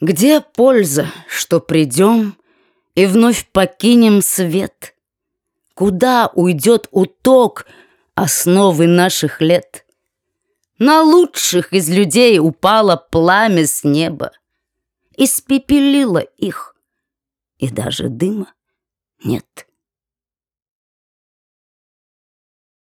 Где польза, что придем и вновь покинем свет? Куда уйдет уток основы наших лет? На лучших из людей упало пламя с неба, Испепелило их, и даже дыма нет.